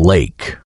lake.